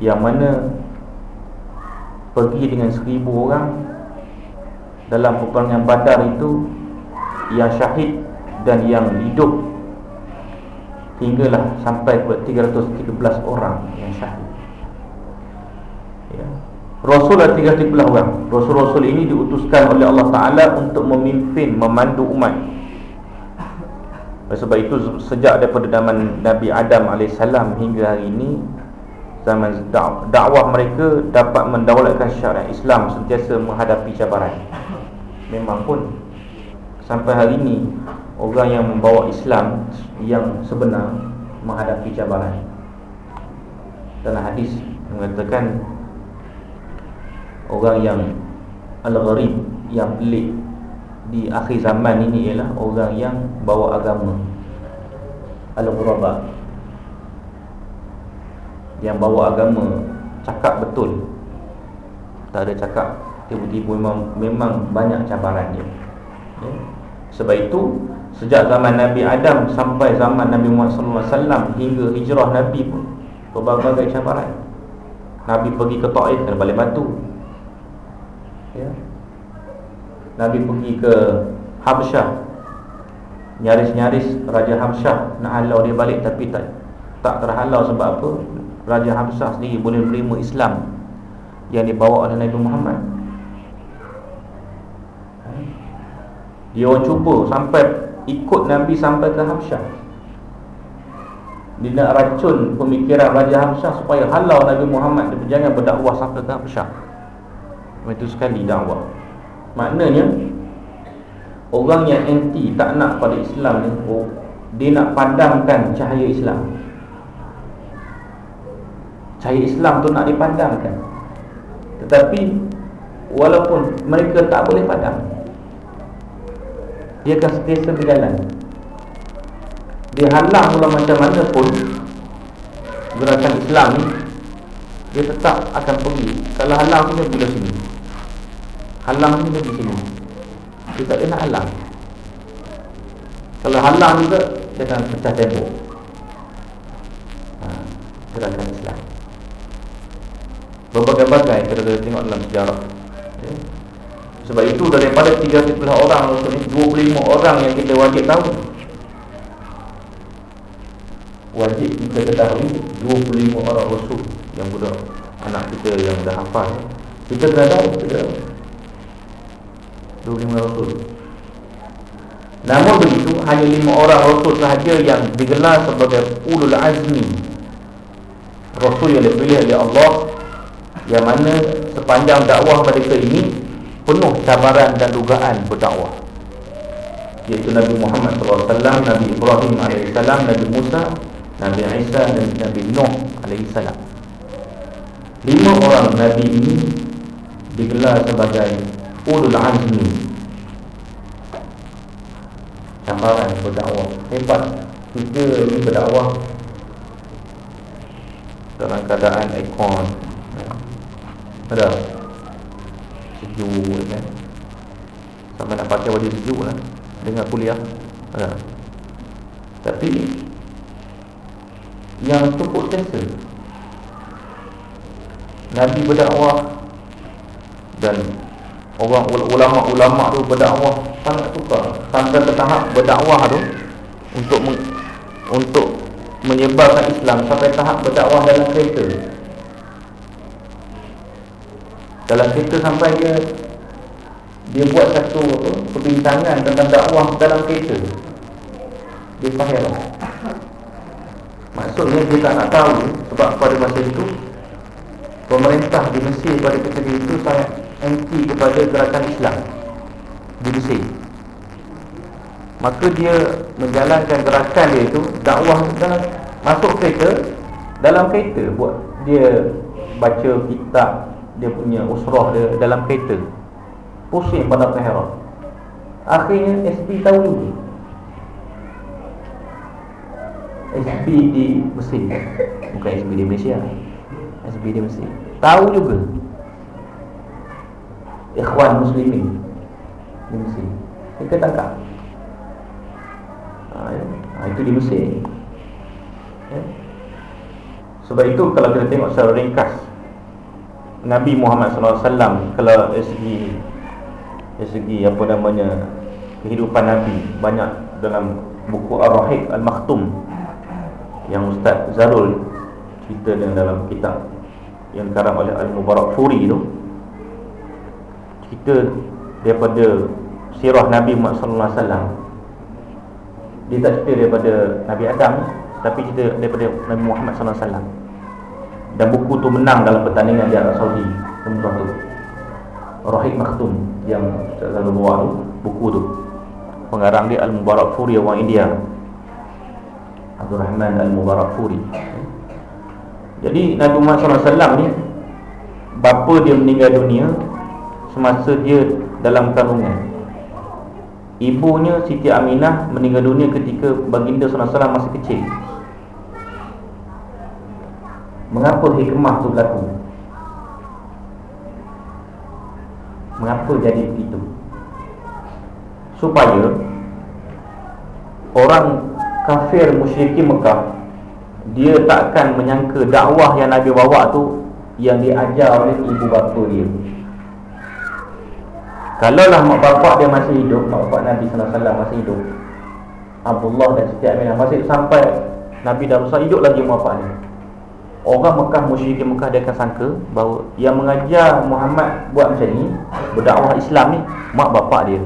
Yang mana pergi dengan seribu orang dalam peperangan badar itu yang syahid dan yang hidup hinggalah sampai ke 313 orang yang syahid ya. Rasul ada 313 orang Rasul-Rasul ini diutuskan oleh Allah Ta'ala untuk memimpin, memandu umat sebab itu sejak daripada zaman Nabi Adam AS hingga hari ini zaman dakwah mereka dapat mendaulatkan syariat Islam sentiasa menghadapi cabaran. Memang pun sampai hari ini orang yang membawa Islam yang sebenar menghadapi cabaran. Dalam hadis mengatakan orang yang al-gharib yang pelik di akhir zaman ini ialah orang yang bawa agama. Al-ghuraba. Yang bawa agama cakap betul. Tak ada cakap tiba-tiba memang memang banyak cabaran dia. Ya? sebab itu sejak zaman Nabi Adam sampai zaman Nabi Muhammad SAW hingga hijrah Nabi pun berbagai cabaran. Nabi pergi ke Taif dan balik batu ya? Nabi pergi ke Habsyah nyaris-nyaris Raja Habsyah nak halau dia balik tapi tak tak terhalau sebab apa? Raja Hamzah sendiri boleh menerima Islam yang dibawa oleh Nabi Muhammad. Dia orang cuba sampai ikut Nabi sampai ke Habsyah dia nak racun pemikiran Raja Habsyah supaya halau Nabi Muhammad. Dia jangan berdakwah sampai ke Habsyah itu sekali dakwah maknanya orang yang anti tak nak pada Islam ni oh, dia nak padamkan cahaya Islam. Cahaya Islam tu nak dipandangkan. Tetapi walaupun mereka tak boleh padam dia akan sentiasa berjalan. Dia halang pula macam mana pun gerakan Islam ni dia tetap akan pergi. Kalau halang dia pergi sini. Halang dia pergi sini. Dia tak nak halang. Kalau halang juga dia akan pecah tembok. Ha, gerakan Islam. Berbagai-bagai kita boleh tengok dalam sejarah. Ya. sebab itu daripada 30 orang 25 orang yang kita wajib tahu. Wajib kita ketahui 25 orang rasul yang budak anak kita yang dah hafal kita tahu kita 25 rasul. Namun begitu hanya 5 orang rasul sahaja yang digelar sebagai ulul azmi. Rasul yang dipilih oleh Allah yang mana sepanjang dakwah mereka ini penuh cabaran dan dugaan berdakwah. Iaitu Nabi Muhammad SAW, Nabi Ibrahim AS, Nabi Musa, Nabi Isa dan Nabi Nuh AS lima orang Nabi ini digelar sebagai Ulul Azmi. Cabaran berdakwah. Hebat. Kita ini berdakwah dalam keadaan ekon ada? Sejuk kan? Sampai nak pakai baju sejuk lah. Dengar kuliah. Ada? Tapi Yang cukup sensor Nabi berdakwah. Dan Orang ulama-ulama tu berdakwah Sangat suka ke tahap berdakwah tu Untuk Untuk Menyebarkan Islam Sampai tahap berdakwah dalam kereta. Dalam kereta sampai dia Dia buat satu apa, Perbincangan tentang dakwah dalam kereta. Dia faham. Maksudnya dia tak nak tahu Sebab pada masa itu Pemerintah di Mesir pada ketika itu Sangat anti kepada gerakan Islam Di Mesir. Maka dia menjalankan gerakan dia itu Dakwah dalam Masuk kereta Dalam kereta buat. Dia baca kitab dia punya usrah dia dalam kereta. Pusing pada Tahirah. Akhirnya SB tahu juga SB di Mesir. Bukan SB di Malaysia SB di Mesir tahu juga. Ikhwan muslimin di Mesir mereka tangkap. Ha, ya. ha, itu di Mesir ya. sebab itu kalau kita tengok secara ringkas Nabi Muhammad SAW kalau dari segi dari segi apa namanya kehidupan Nabi banyak dalam buku Ar-Rahib Al-Makhtum yang Ustaz Zarul cerita dalam kitab yang dikarang oleh Al-Mubarak Furi tu cerita daripada sirah Nabi Muhammad SAW dia tak cerita daripada Nabi Adam tapi cerita daripada Nabi Muhammad SAW dan buku tu menang dalam pertandingan di Arab Saudi Umrah tu Rahid Makhtum yang selalu bawa tu buku tu. Pengarang dia Al-Mubarak Furi orang India. Abdul Rahman Al-Mubarak Furi jadi Nabi Muhammad SAW ni bapa dia meninggal dunia semasa dia dalam kandungan ibunya Siti Aminah meninggal dunia ketika baginda SAW masih kecil Mengapa hikmah tu berlaku? Mengapa jadi begitu? Supaya Orang kafir musyrikin Mekah Dia takkan menyangka dakwah yang Nabi bawa tu Yang diajar oleh ibu bapa dia Kalaulah mak bapak dia masih hidup Mak bapak Nabi SAW masih hidup Abdullah dan Siti Aminah masih sampai Nabi dah besar hidup lagi mak bapak dia Orang Mekah, musyrik Mekah dia akan sangka bahawa yang mengajar Muhammad buat macam ni, berdakwah Islam ni, mak bapak dia.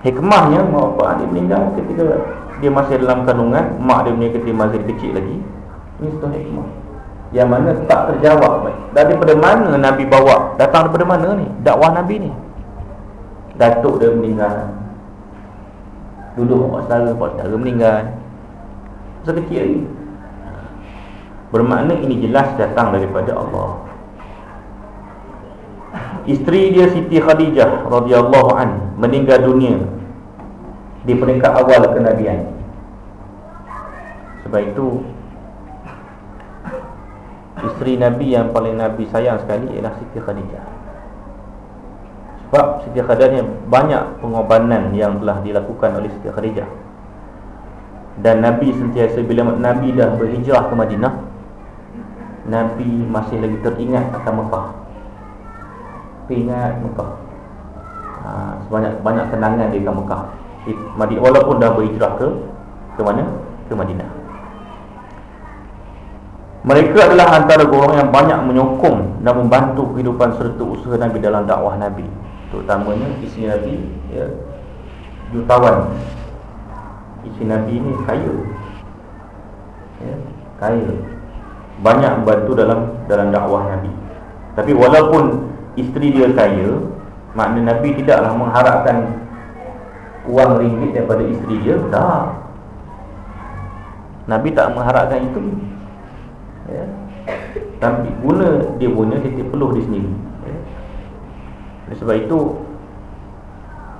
Hikmahnya mak bapak dia meninggal ketika dia masih dalam kandungan, mak dia meninggal ketika masih kecil lagi. Ini satu hikmah. Yang mana tak terjawab. Daripada mana Nabi bawa? Datang daripada mana ni? Dakwah Nabi ni. Datuk dia meninggal. Duduk pak saudara, pak saudara meninggal. Masa kecil lagi. Bermakna ini jelas datang daripada Allah Isteri dia Siti Khadijah radhiyallahu an meninggal dunia di peringkat awal kenabian. Sebab itu isteri Nabi yang paling Nabi sayang sekali ialah Siti Khadijah. Sebab Siti Khadijah banyak pengorbanan yang telah dilakukan oleh Siti Khadijah. Dan Nabi sentiasa bila Nabi dah berhijrah ke Madinah, Nabi masih lagi teringat akan Mekah Ingat Mekah ha, Sebanyak banyak kenangan di Mekah Madinah. Walaupun dah berhijrah ke Ke mana? Ke Madinah. Mereka adalah antara orang yang banyak menyokong Dan membantu kehidupan serta usaha Nabi dalam dakwah Nabi. Terutamanya isi Nabi ya, Jutawan. Isi Nabi ini kaya. Ya, Kaya. Banyak membantu dalam dalam dakwah Nabi. Tapi walaupun isteri dia kaya, makna Nabi tidaklah mengharapkan uang ringgit daripada isteri dia. Tak. Nabi tak mengharapkan itu. Ya. Tapi guna dia punya titik peluh di sini. Ya. Sebab itu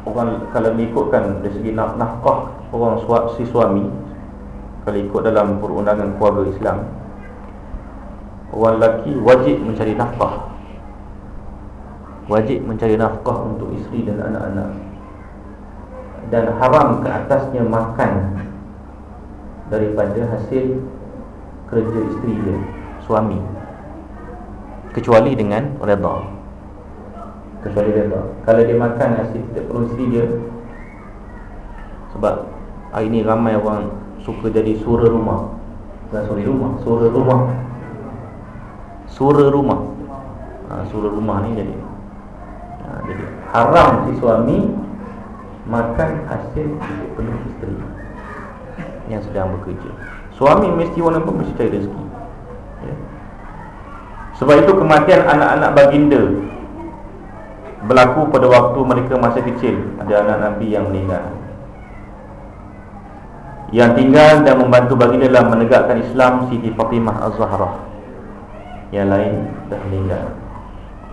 orang kalau mengikutkan dari segi nafkah orang si suami kalau ikut dalam perundangan keluarga Islam Orang lelaki wajib mencari nafkah Wajib mencari nafkah untuk isteri dan anak-anak Dan haram ke atasnya makan Daripada hasil kerja isteri dia Suami. Kecuali dengan reda Kecuali reda Kalau dia makan hasil tidak perlu isteri dia. Sebab hari ini ramai orang suka jadi sura rumah. Bukan suri rumah, sura rumah. Sura rumah. Ha, Sura rumah ni jadi ha, Jadi haram si suami Makan hasil penuh isteri Yang sedang bekerja. Suami mesti warna pun mesti cari rezeki ya. Sebab itu kematian anak-anak baginda Berlaku pada waktu mereka masih kecil. Ada anak Nabi yang meninggal. Yang tinggal dan membantu baginda dalam menegakkan Islam Siti Fatimah Az-Zahrah yang lain dah meninggal.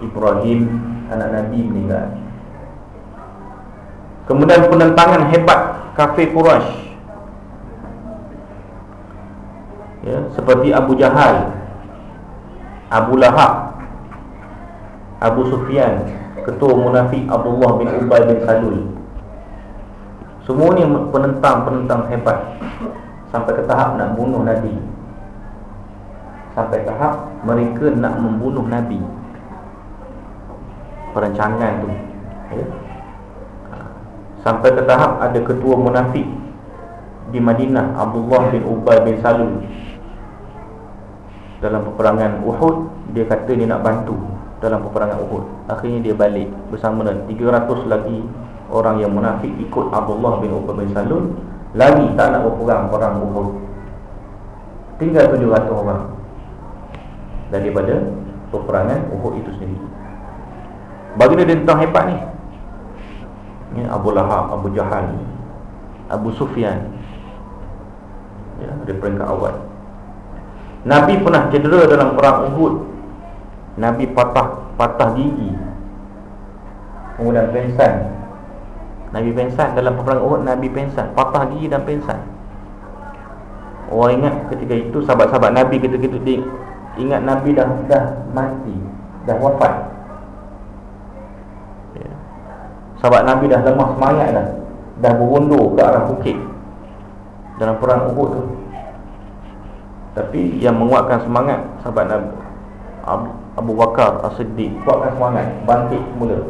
Ibrahim anak Nabi meninggal Kemudian penentangan hebat kafir Quraisy ya, Seperti Abu Jahal Abu Lahab Abu Sufyan Ketua munafik Abdullah bin Ubay bin Salul. Semua ni penentang-penentang hebat. Sampai ke tahap nak bunuh Nabi. Sampai tahap mereka nak membunuh Nabi. Perancangan tu. Ya? Sampai ke tahap ada ketua munafik Di Madinah Abdullah bin Ubay bin Salul Dalam peperangan Uhud Dia kata dia nak bantu Dalam peperangan Uhud Akhirnya dia balik bersama dengan 300 lagi Orang yang munafik ikut Abdullah bin Ubay bin Salul Lagi tak nak berperang perang Uhud Tinggal 700 orang daripada peperangan Uhud itu sendiri. Baginda dia tentang hebat ni. Ni Abu Lahab, Abu Jahal, Abu Sufyan. Ya, dari peringkat awal. Nabi pernah cedera dalam perang Uhud. Nabi patah patah gigi. Kemudian pensan. Nabi pensan dalam peperangan Uhud Nabi pensan, patah gigi dan pensan. Orang ingat ketika itu sahabat-sahabat Nabi ketika itu Ingat Nabi dah dah mati Dah wafat ya. Sahabat Nabi dah lemah semangat dah. Dah berundur ke arah bukit. Dalam perang Uhud tu. Tapi yang menguatkan semangat Sahabat Nabi Abu Bakar As-Siddiq Kuatkan semangat Bangkit semula.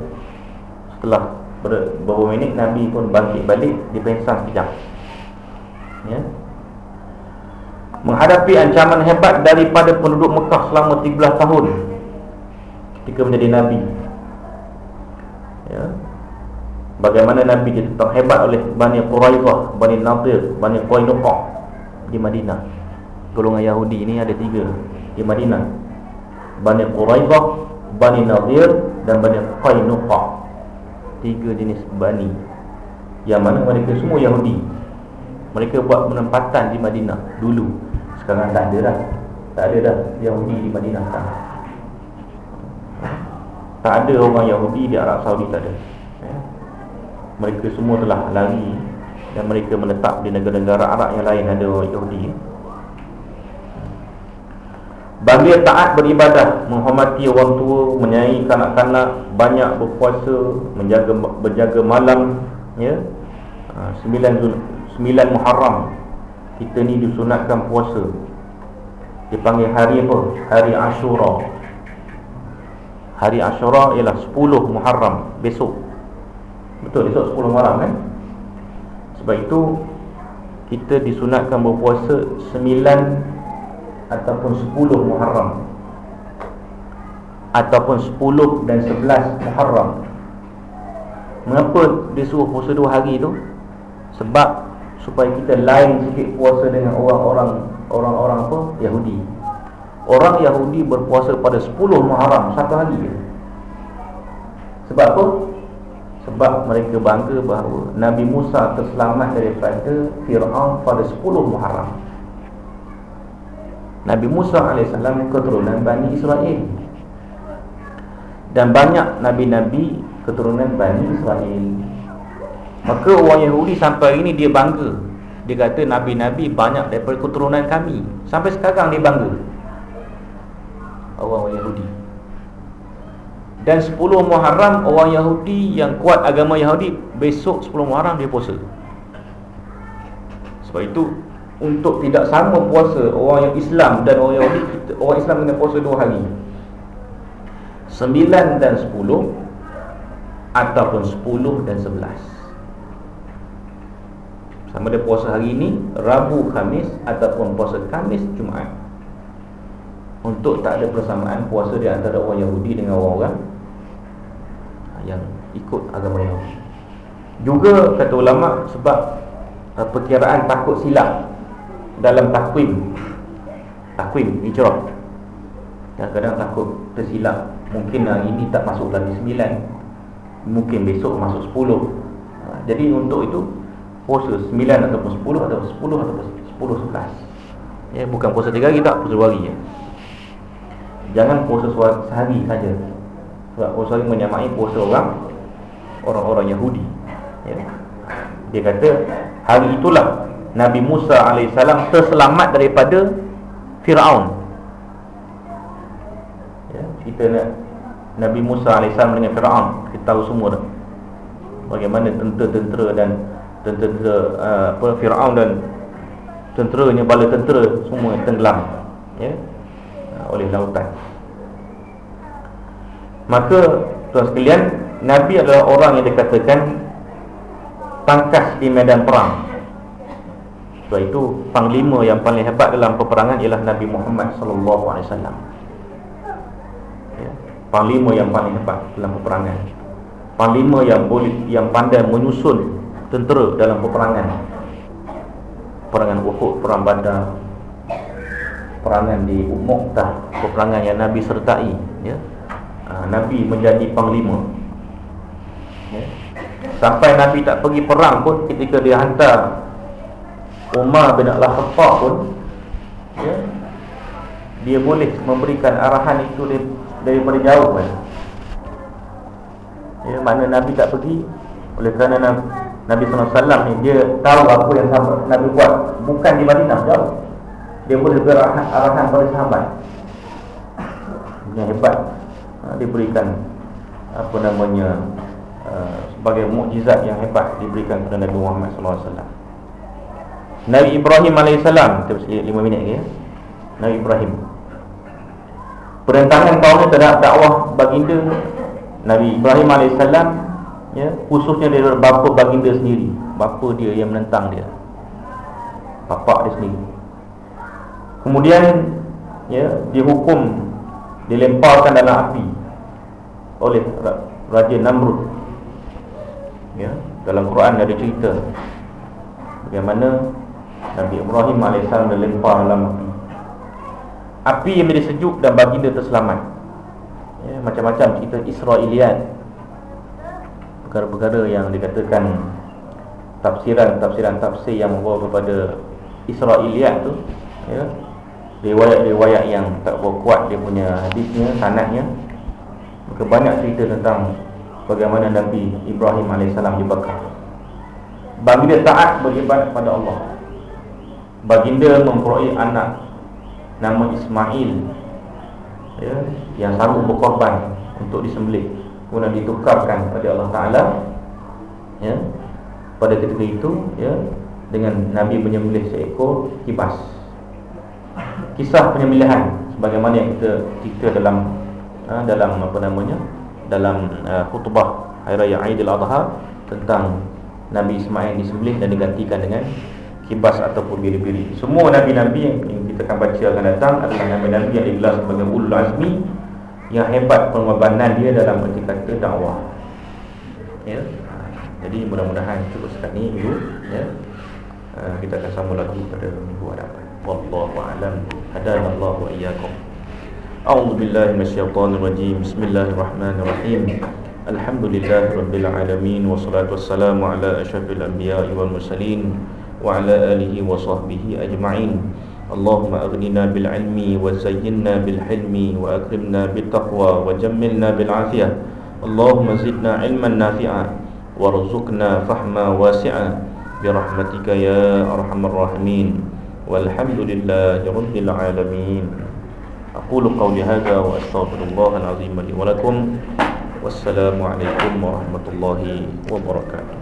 Setelah ber, beberapa minit Nabi pun bangkit balik Di pensang sekejap Ya. Menghadapi ancaman hebat daripada penduduk Mekah selama 13 tahun ketika menjadi nabi. Ya bagaimana nabi ditentang hebat oleh Bani Quraizah, Bani Nadir, Bani Qainuqa di Madinah. Golongan Yahudi ini ada tiga di Madinah. Bani Quraizah, Bani Nadir dan Bani Qainuqa. Tiga jenis bani. Yang mana mereka semua Yahudi. Mereka buat penempatan di Madinah dulu. Sekarang tak ada dah. Tak ada dah Yahudi di Madinah sekarang. Tak ada orang Yahudi di Arab Saudi tak ada. Mereka semua telah lari dan mereka menetap di negara-negara Arab yang lain ada Yahudi. Bagi taat beribadah, menghormati orang tua, menyayangi kanak-kanak, banyak berpuasa, menjaga berjaga malam, ya. Ha, sembilan sembilan Muharram kita ni disunatkan puasa. Dipanggil hari apa? Hari Ashura. Hari Ashura ialah 10 Muharram besok. Betul besok 10 Muharram kan? Sebab itu kita disunatkan berpuasa 9 ataupun 10 Muharram. Ataupun 10 dan 11 Muharram. Mengapa dia suruh puasa dua hari tu? Sebab supaya kita lain sikit puasa dengan orang-orang orang-orang apa? Yahudi. Orang Yahudi berpuasa pada 10 Muharram satu hari je. Sebab apa sebab mereka bangga bahawa Nabi Musa terselamat daripada Fir'aun pada 10 Muharram. Nabi Musa AS keturunan Bani Israel. Dan banyak Nabi-Nabi keturunan Bani Israel. Maka orang Yahudi sampai ini dia bangga. Dia kata Nabi-Nabi banyak daripada keturunan kami. Sampai sekarang dia bangga. Orang-orang Yahudi Dan 10 Muharram orang Yahudi yang kuat agama Yahudi Besok 10 Muharram dia puasa. Sebab itu untuk tidak sama puasa orang yang Islam dan orang Yahudi orang Islam kena puasa dua hari. Sembilan dan sepuluh ataupun sepuluh dan sebelas. Sama ada puasa hari ini Rabu Khamis ataupun puasa Khamis Jumaat. Untuk tak ada persamaan puasa di antara orang Yahudi dengan orang-orang yang ikut agama Yahudi juga kata ulama sebab uh, perkiraan takut silap dalam takwim. Takwim hijrah kadang-kadang takut tersilap mungkin hari ini tak masuk lagi sembilan. Mungkin besok masuk sepuluh. Jadi untuk itu puasa sembilan ataupun sepuluh atau sepuluh ataupun sepuluh sebelas. Ya, bukan puasa tiga hari tak puasa dua hari ya. jangan puasa sehari saja puasa hari menyamai puasa orang orang-orang Yahudi. Ya. dia kata hari itulah Nabi Musa AS terselamat daripada Fir'aun. Ya, nak Nabi Musa AS dengan Fir'aun. Kita tahu semua dah. Bagaimana tentera-tentera dan Tentera uh, Fir'aun dan Tenteranya, bala tentera Semua tenggelam. Ya, Oleh lautan Maka Tuan sekalian Nabi adalah orang yang dikatakan Tangkas di medan perang sebab itu panglima yang paling hebat dalam peperangan ialah Nabi Muhammad wasallam. Ya, panglima yang paling hebat dalam peperangan. Panglima yang boleh yang pandai menyusun tentera dalam peperangan. Peperangan Uhud, perang Badar, peperangan di Mu'tah, peperangan yang Nabi sertai. Ha, Nabi menjadi panglima. Ya. Sampai Nabi tak pergi perang pun ketika dia hantar Umar bin Al-Khattab pun ya, Dia boleh memberikan arahan itu daripada jauh kan? ya, Mana Nabi tak pergi Oleh kerana Nabi, SAW ni Dia tahu apa yang Nabi buat Bukan di Madinah jauh Dia boleh beri arahan, pada sahabat Yang hebat ha, Dia berikan Apa namanya uh, Sebagai mukjizat yang hebat Diberikan kepada Nabi Muhammad SAW Nabi Ibrahim AS Kita bersih 5 minit lagi ya Nabi Ibrahim. Perintahan kaumnya terhadap dakwah baginda Nabi Ibrahim AS ya, Khususnya dari bapa baginda sendiri. Bapa dia yang menentang dia. Bapak dia sendiri. Kemudian ya dihukum dilemparkan dalam api oleh raja Namrud. Ya dalam Quran ada cerita bagaimana Nabi Ibrahim AS dilempar dalam api. Api yang menjadi sejuk dan baginda terselamat. Ya, macam-macam cerita Israeliat. Perkara-perkara yang dikatakan tafsiran-tafsiran tafsir yang membawa kepada Israeliat tu ya riwayat-riwayat yang tak berapa kuat dia punya hadisnya sanadnya maka banyak cerita tentang bagaimana Nabi Ibrahim AS dibakar. Baginda taat beribadat pada Allah. Baginda memperoleh anak nama Ismail ya, yang sanggup berkorban untuk disembelih. Kemudian ditukarkan pada Allah Ta'ala ya, pada ketika itu ya, dengan Nabi menyembelih seekor kibas. Kisah penyembelihan sebagaimana yang kita cerita dalam uh, dalam apa namanya dalam uh, khutbah hari raya Aidil-Adha tentang Nabi Ismail disembelih dan digantikan dengan kibas ataupun biri-biri. Semua nabi-nabi yang, kita akan baca akan datang adalah nabi-nabi yang digelar sebagai ulul azmi yang hebat pengorbanan dia dalam kata dakwah. Ya. Jadi mudah-mudahan cukup sekat ni ya. Uh, kita akan sambung lagi pada minggu hadapan. Wallahu a'lam. Hadanallahu iyyakum. أعوذ بالله من الشيطان الرجيم. بسم الله الرحمن الرحيم. الحمد لله رب العالمين والصلاة والسلام على أشرف الأنبياء والمرسلين وعلى آله وصحبه أجمعين. اللهم أغننا بالعلم وزينا بالحلم وأكرمنا بالتقوى وجملنا بالعافية. اللهم زدنا علما نافعا وارزقنا فهما واسعا. برحمتك يا أرحم الراحمين. والحمد لله رب العالمين. أقول قولي هذا وأستغفر الله العظيم لي ولكم والسلام عليكم ورحمة الله وبركاته